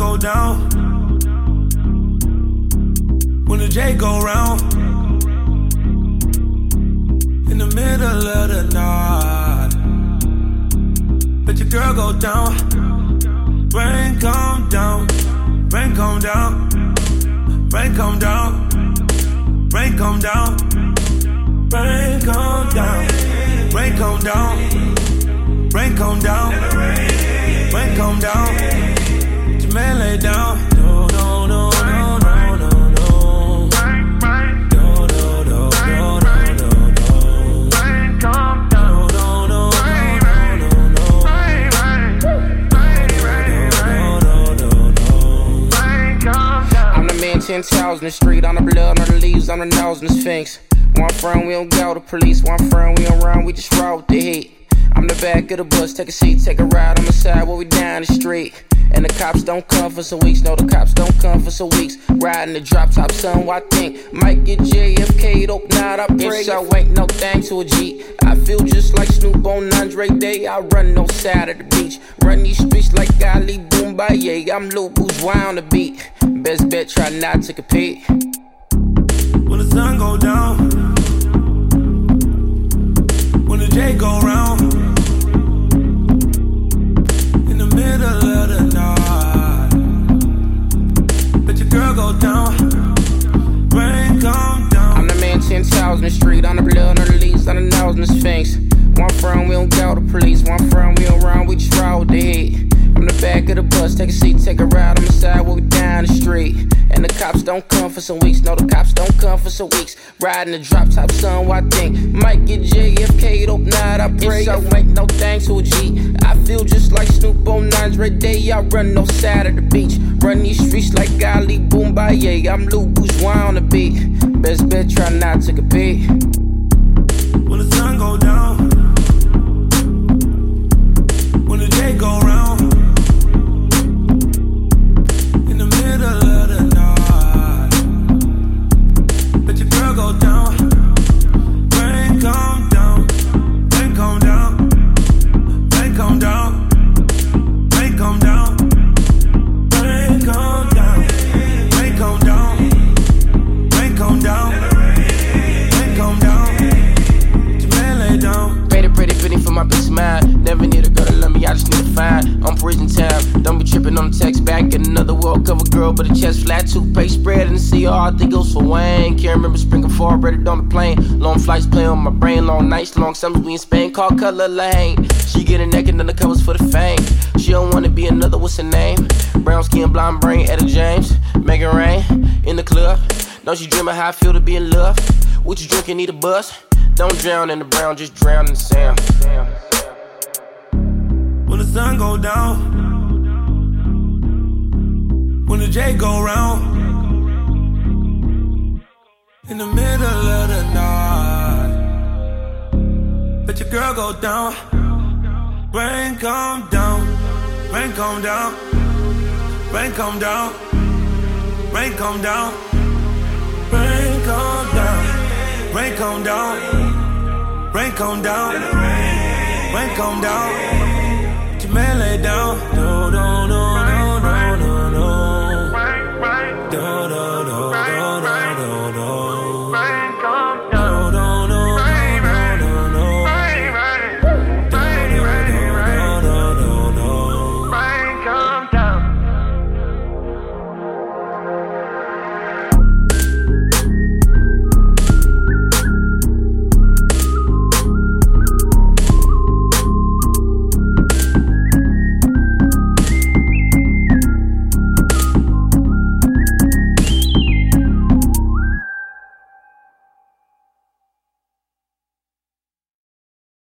go down, when the J go round, in the middle of the night, let your girl go down, rain come down, rain come down, rain come down, rain come down, rain come down, rain come down, rain come down, rain come down, Jermaine lay down, no, no, no, no, no, no, no. No, no, no, no, no, no, no. No, no, no, no, no, no, no. No, no, no. I'm the man, 10 toes in the street, on the blood, on the leaves, on the nose, and the sphinx. One friend, we don't go to police. One friend, we don't run, we just roll with the heat. I'm the back of the bus, take a seat, take a ride on the side while we down the street. And the cops don't come for some weeks, no, the cops don't come for some weeks. Riding the drop top, son, I think might get JFK'd up, not I pray. So ain't no thing to a G. I feel just like Snoop on Andre Day. I run no side of the beach, run these streets like Ali Bomaye. I'm Lil Bourgeois on the beat. Best bet, try not to compete. When the sun go down, the nose, and the sphinx. One friend, we don't go to police. One friend, we don't run, we just roll with the heat. I'm the back of the bus, take a seat, take a ride on the side while we down the street. And the cops don't come for some weeks, no, the cops don't come for some weeks. Riding the drop top, son, I think might get JFK'd up, not I pray. So ain't no thanks to a G. I feel just like Snoop on Andre Day. I run no side of the beach, run these streets like Ali Bomaye. I'm Lil Bourgeois on the beat. Best bet, try not to compete. Sun go down, my. Never need a girl to love me, I just need to find. On prison time, don't be tripping on the text back. Get another world cover girl, but a chest flat, toothpaste spread and see sea. I think goes for Wayne. Can't remember sprinkle for already on the plane. Long flights play on my brain, long nights, long summers. We in Spain, call Color Lane. She get her naked under covers for the fame. She don't wanna be another, what's her name? Brown skin, blonde brain, Etta James. Megan rain in the club. Don't you dream of how I feel to be in love? What you drinking, need a bus? Don't drown in the brown, just drown in the sand. When the sun go down, when the J go round, in the middle of the night, let your girl go down, rain come down, rain come down, rain come down, rain come down, rain Rain come down. Rain come down. Rain come down. Your man lay down. No, no, no.